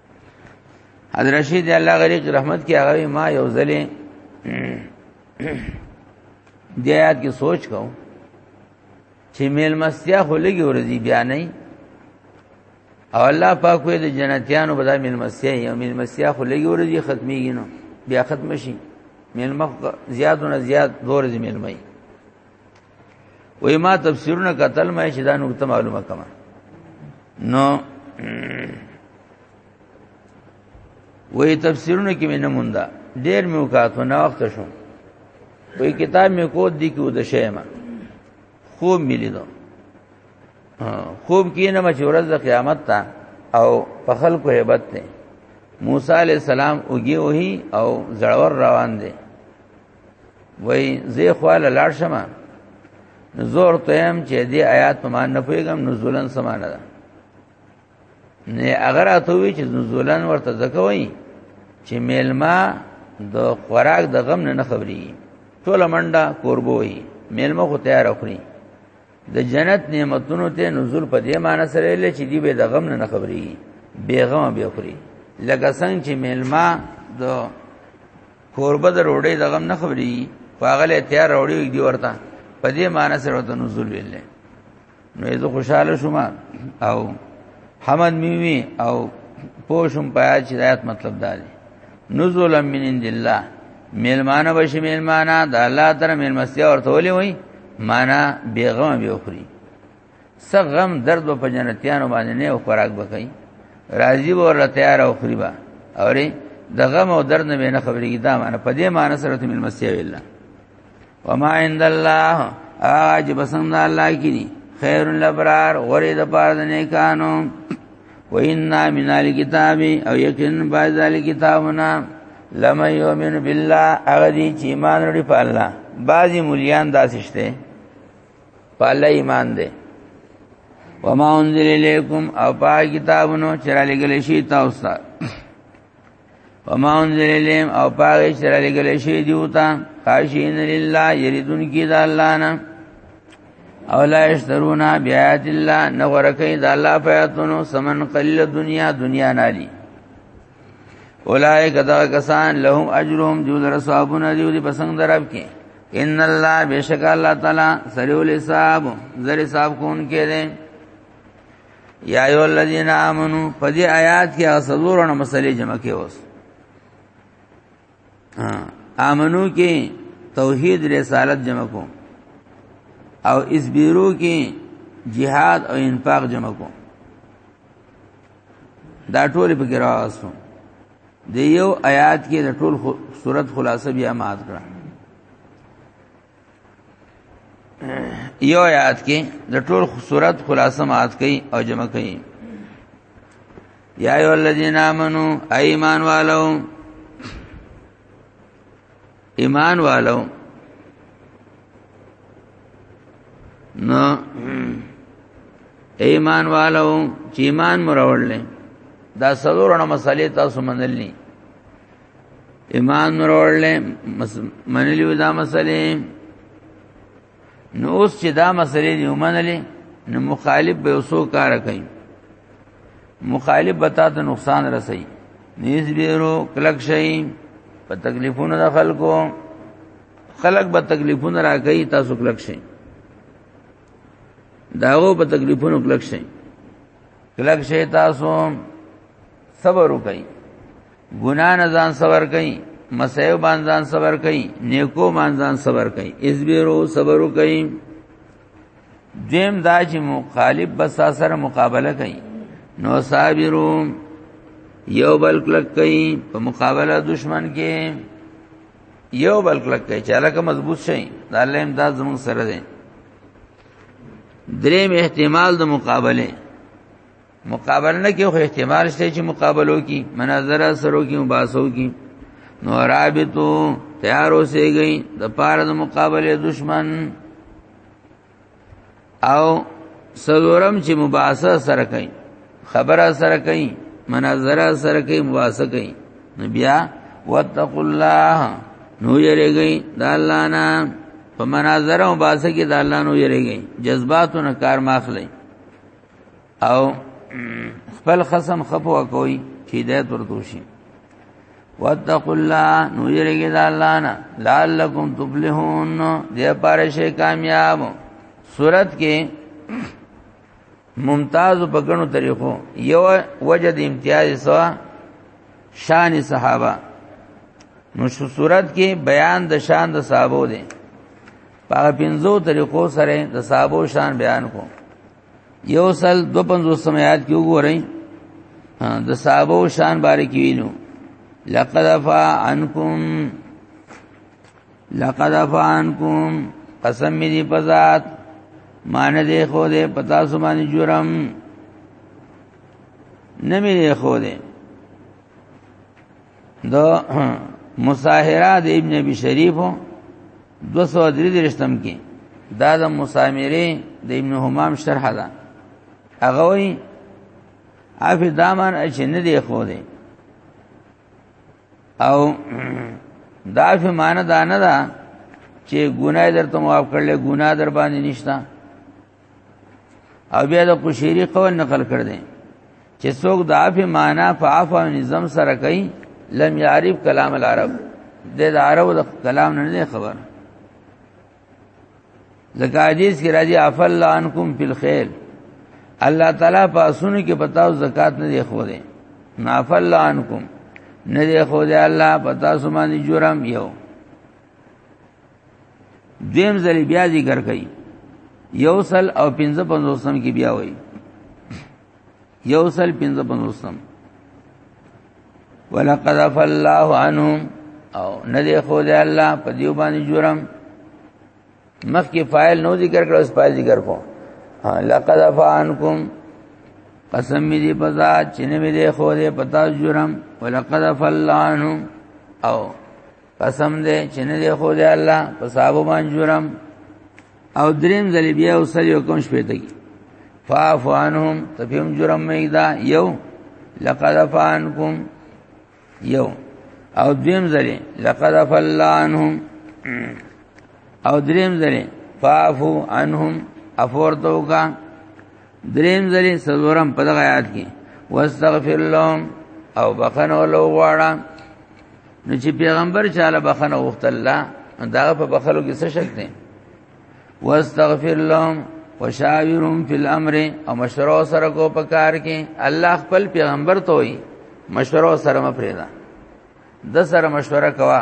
حضرت رشید الله غریق رحمت کې هغه ما یو ځلې د آیات کې سوچ کوم چې میل مستیا خو لګي ورځي بیا نه او الله پاک وې د جنتیانو بدای میل مستیا یو میل مستیا خو لګي ورځي ختميږي نو بیا ختم شي میل مخ زیادونه زیاد دور دي میل مې وې ما تفسیرونه قتل مې چې دا نور ته معلومه کما نو وې تفسیرونه کې مې نه موندا ډېر مې وکاتو نه وخت شو وې کتاب مې کو دی کې ود شېما خوب مې لیدو خوب کې نه مې ورځ د قیامت ته او په خلکو hebat ته موسی علی السلام اوږي وهي او زړور روان دي وای زه خواله لاړ شم زور تیم چې دې آیات په مان نه پويګم نزولن سمانه ده نه اگر اته وی چې نزولن ورته ځکوي چې میلما د خوراک د غم نه خبري ټول منډه کوربوي میلما خو تیار اخري د جنت نعمتونو ته نزول په دې معنی سره لې چې دی به د غم نه خبري بیغم به اخري لکه څنګه چې میلما د کوربه د روړې د غم نه خبري پاغله تیار روړې دی ورته په دې معنی سره ته نزول ویلې نو زه خوشاله شوم او حمد میوي او پوشم پیا چې آیات مطلب دالي نزول من عند الله میلمانه بشي میلمانه د الله تر میلمستیا ورته ولي وای معنا بیغم به اخري سغم درد په جنتیانو باندې نه او خوراک بکای راضی به ورته تیار او خریبا اوري د غم او درد نه نه خبرېږي دا معنی په دې معنی سره ته ملمسیا ویل وما عند الله اج بسند الله کینی خیر الابرار غری د پاره د نیکانو و ان من الكتاب او یقین باز الکتابنا لم یؤمن بالله اغه دي چې ایمان لري په الله بعضی مليان داسشته په الله ایمان دی وما انزل الیکم او پا کتابونو چې را لګل شي تاسو ته وما انزل الیم او پا چې را لګل شي دیوتا خاشین لله یریدون کی د الله نه او لا یشترونا بیات الله نو ورکه د الله پیاتونو سمن قلیل دنیا دنیا نالی اولائک دا کسان لهم اجرهم جو در ثوابونه دیو دی پسند درب کې ان الله بشک الله تعالی سریع الحساب زر حساب کون کې دي یا ایو الذین آمنو په دې آیات کې غسلورونه مسلې جمع کې اوس آمنو کې توحید رسالت جمع کو او اسبیرو کې jihad او انفاق جمع کو دا ټول په کې راوستو د یو آیات کې د ټول صورت خلاصه بیا مات کړه یو آیات کې د ټول صورت خلاصه مات کړي او جمع کړي یا ایو الذین آمنو ایمان والو ایمان والو نو ایمان والو چې ایمان مروړل دا څلورونه مسالې تاسو منلې ایمان مروړل منلې دا مسالې نو اوس چې دا مسلې دی ومنلې نو مخالف به اوسو کار کوي مخالف به تا ته نقصان رسي نیز بیرو کلک شي په تکلیفونو د خلکو خلک به تکلیفونه را کوي تاسو کلک شي داغو په تکلیفونو کلک شي کلک شي تاسو صبر وکي ګنا نه ځان صبر کوي مسایو باندې ځان صبر کوي نیکو باندې ځان صبر کوي اسبیرو صبر کوي دیم دا چې مخالف بس سره مقابله کوي نو صابرو یو بل کلک کوي په مقابله دشمن کې یو بل کلک کوي چې علاقه مضبوط شي دا الله امداد زموږ سره دی دریم احتمال د مقابله مقابله نه کې خو احتمال شته چې مقابلو کې مناظره سرو کې مباسو کې نو رابطو تیار اوسې گئی د پاره د مقابله دشمن او سلورم چې مباسه سره کوي خبره سره کوي مناظره سره کوي مباسه کوي نو بیا واتقوا الله نو یریږي د الله نه په مناظره مباسه کې د الله نو یریږي جذباتو نه کار ماخلي او خپل خصم خپوا کوي چې هدایت ورته شي واتقوا الله نو یریږي د الله نه لعلکم تفلحون دې پاره شي کامیاب صورت کې ممتاز په غنو طریقو یو وجه د امتیاز سوا شان صحابه نو صورت کې بیان د شان د صحابو دي په پنځو طریقو سره د صحابه شان بیان کو یو سل دو پنځو سمیات کیو ګورئ د صحابه شان باره کې وینو لقد فا عنکم لقد فا عنکم قسم می دی پزات مان دې خو دې پتا سمان جرم نمی دې خو دې د مصاهره د ابن ابي شریف 233 تم کې دا د مصامره د ابن همام شرح ده هغه وی اف دامن چې نه دی خو دی او دا فی معنی دا نه ده چې ګناه درته معاف کړل ګناه در باندې نشتا او بیا د قشيري قول نقل کړ دي چې څوک د عفو معنا په عفو نظم سره کوي لم يعرف کلام العرب د عربو د کلام نه خبر ځکه حدیث کې راځي عفو الله عنكم في الخير الله تعالی په اسونو کې پتاو زکات نه دی خو دي نعف الله عنكم نه دی خو دې الله پتا سمانی جرم یو دیم ځل بیا ذکر کړي یو سل او 55 سم کې بیا وایي یو سل 55 سم ولقد عفا الله عنهم او ندی خو دی الله په دیو باندې جرم مخ کې فاعل نو ذکر کړو اس فاعل ذکر کو لقد عفا عنكم قسم می دی پزا چنه می دی خو دی پتا جرم ولقد عفا الله عنهم او قسم دې چې نه دی خو دې الله په صاحب باندې جرم او دریم ځل بیا وسل یو کوم شپې ته فاعف عنهم تفهم جرم مې دا یو لقد فانکم یو او دریم ځل لقد فل عنهم او دریم ځل فاعف عنهم افورتو کا دریم ځل سلورم په دغه آیات کې واستغفر لهم او بخنه ولو غواړم نو چې پیغمبر چاله بخنه وخت الله دا په بخلو کې څه شک دی واستغفر لهم وشاورهم فی الامر او مشورو سره کو په کار کې الله خپل پیغمبر ته وي مشورو سره مفریدا د سره مشوره کوا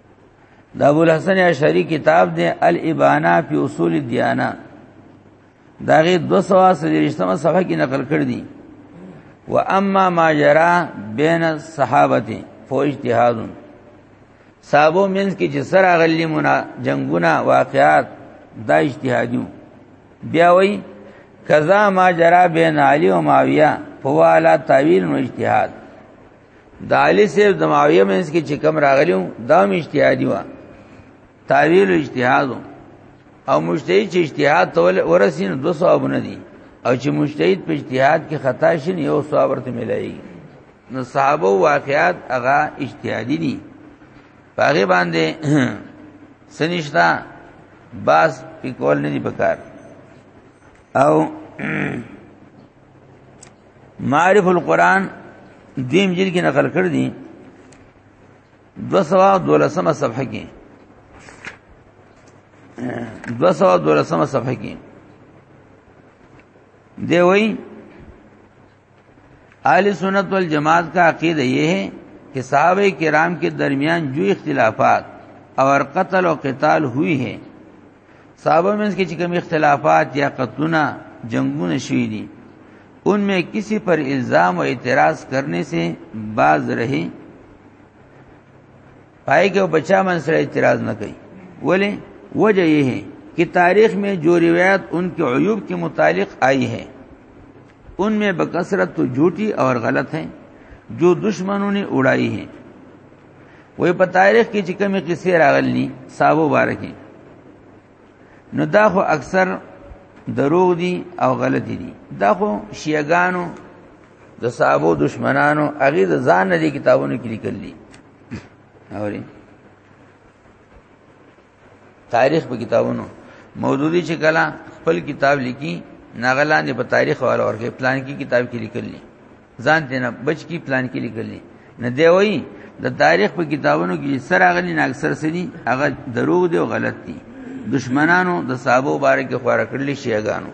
دا ابو الحسن اشعری کتاب دی الابانا فی اصول الدیانه داغه 233 صفحه کې نقل کړ دي و اما ما جرا بین الصحابه فو اجتهاد صحابو منځ کې چې سره غلي منا جنگونه واقعات دا اجتهادیو بیا وای کذا ما جرا بین علی و معاویه فو علا تعویل و اجتهاد د علی سیف د معاویه منځ کې چې کم راغلیو دا هم اجتهادي و تعویل اجتهاد او مجتهد چې اجتهاد تول ورسین 200 ابونه دي او چې مجتهد په اجتهاد کې خطا شین یو ثواب ورته ملایي نو صحابه واقعات هغه اجتهادي دي هغه باندې سنشتا باس پکول نه دي پکار او معرف القرآن دیم جل کی نقل کر دی دو سوا دولسم صفحه کی دو سوا دولسم صفحه کی دی وای اهل سنت والجماعت کا عقیدہ یہ ہے کہ صحابہ کرام کے درمیان جو اختلافات اور قتل و قتال ہوئی ہے صحابہ میں اس کے چکم اختلافات یا قتلنا جنگون شوئی دی ان میں کسی پر الزام و اعتراض کرنے سے باز رہے پائے کہ وہ بچہ منصر اعتراض نہ کئی بولے وجہ یہ ہے کہ تاریخ میں جو روایت ان کے عیوب کے متعلق آئی ہے ان میں بکثرت تو جھوٹی اور غلط ہیں جو دشمنوں نے اڑائی ہیں وې په تاریخ کې چې کومې قصې راغلي صاحب مبارکي نو دا خو اکثر دروغ دي او غلطي دي دا خو شیعاګانو د صحابو دشمنانو هغه د ځان لري کتابونو کې لیکل دي اوري تاریخ په کتابونو مودودی چې کله خپل کتاب لیکي ناغلان په تاریخ والا ورکه پلان کې کتاب کې لیکل دي ځان ته نه بچ کی پلان کې لیکل دي نه دی وایي د تاریخ په کتابونو کې سر اغلی نه اکثر سني هغه دروغ دی او غلط دي دشمنانو د صحابه باره کې خواره کړل شي غانو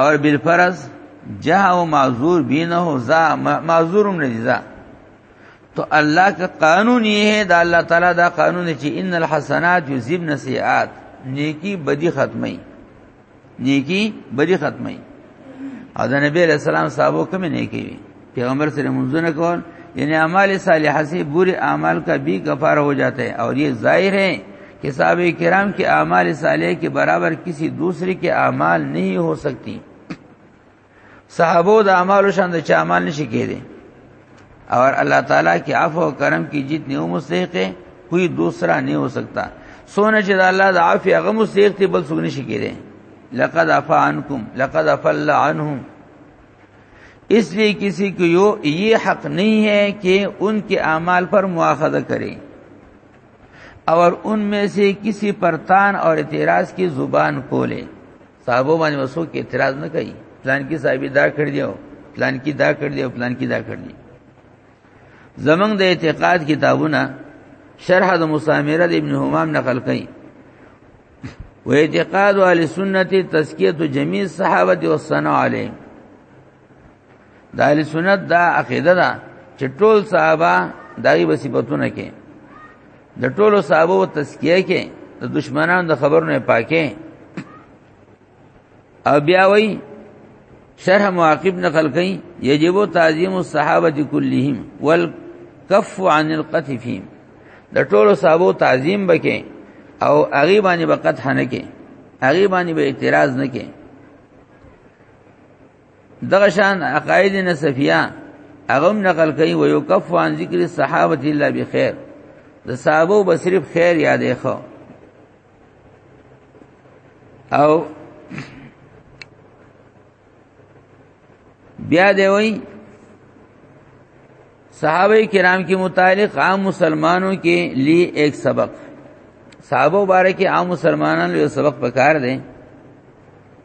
اور بالفرض جه او معذور بینه ذا معذورم نه ذا تو الله کا قانون یہ ہے دا الله تعالی دا قانون چې ان الحسنات یذبن سیئات نیکی بدی ختمه نیکی بدی ختمه او د نبی علیہ السلام صحابه کوم نیکی وی پیغمبر سره منځونه کول یعنی اعمال صالحه سے برے اعمال کا بھی کفارہ ہو جاتا ہے اور یہ ظاہر ہے کہ صحابہ کرام کے اعمال صالحہ کے برابر کسی دوسرے کے اعمال نہیں ہو سکتی صحابو د اعمال شان د چا اعمال نشي کېدي اور الله تعالی کی عفو او کرم کی جتنی او مستحق ہے کوئی دوسرا نہیں ہو سکتا سونا چې د الله د عفو هغه مستحق دی بل څوک نشي کېدي لقد عفا عنكم لقد عفا الله عنهم اس لیے کسی کو یہ حق نہیں ہے کہ ان کے اعمال پر مواخذہ کرے اور ان میں سے کسی پر تان اور اعتراض کی زبان کھولے صاحبوں باندې وسو کې اعتراض نه کوي پلان کې صاحب دا کړ دیو پلان کې دا کړ دیو پلان کې دا کړ دی زمنګ د اعتقاد کتابونه شرح د مسامره د ابن همام نقل کړي و اعتقاد اهل سنت تزکیه جميع صحابه او ثنا علی د اهل سنت دا عقیده ده چې ټول صحابه دایي وصفاتونه کې د ټولو صحابه تزکیه کې د دشمنانو د خبرونو پاکه او بیا وی شرح معاقب نقل کئ یجب تعظیم الصحابه كلهم والکف عن القتل فيهم د ټولو صحابه تعظیم بکې او هغه باندې وقت حنه کې هغه باندې به اعتراض نه کې دغه شان عقاید نصفیه هغه نقل کوي و یو کف عن ذکر الصحابه الا بخیر د صحابه به صرف خیر یادې خو او بیا دی وای صحابه کرام کې متعلق عام مسلمانوں کې لی ایک سبق صحابه مبارک عام مسلمانانو یو سبق پکار دی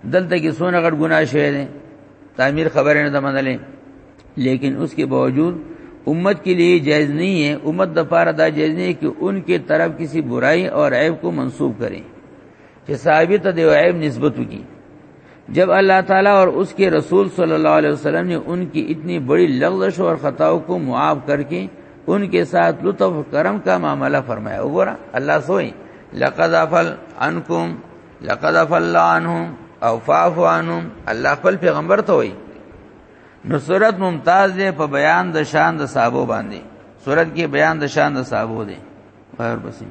دلته کې سونه غټ ګناه شوی دی تعمیر خبره نه منلې لیکن اس کے باوجود امت کے لیے جائز نہیں ہے امت دفارہ دا جائز نہیں ہے کہ ان کے طرف کسی برائی اور عیب کو منسوب کریں چې صحابي ته د عیب نسبت وکي جب اللہ تعالی اور اس کے رسول صلی اللہ علیہ وسلم نے ان کی اتنی بڑی لغزش اور خطاؤں کو معاف کر کے ان کے ساتھ لطف کرم کا معاملہ فرمایا وګوره الله سوئی لقد افل عنکم لقد فل عنهم او فاف عنهم الله خپل پیغمبر ته وای نو صورت ممتاز دی په بیان د شان د صحابه باندې صورت کې بیان د شان د صحابه دی اور بسیم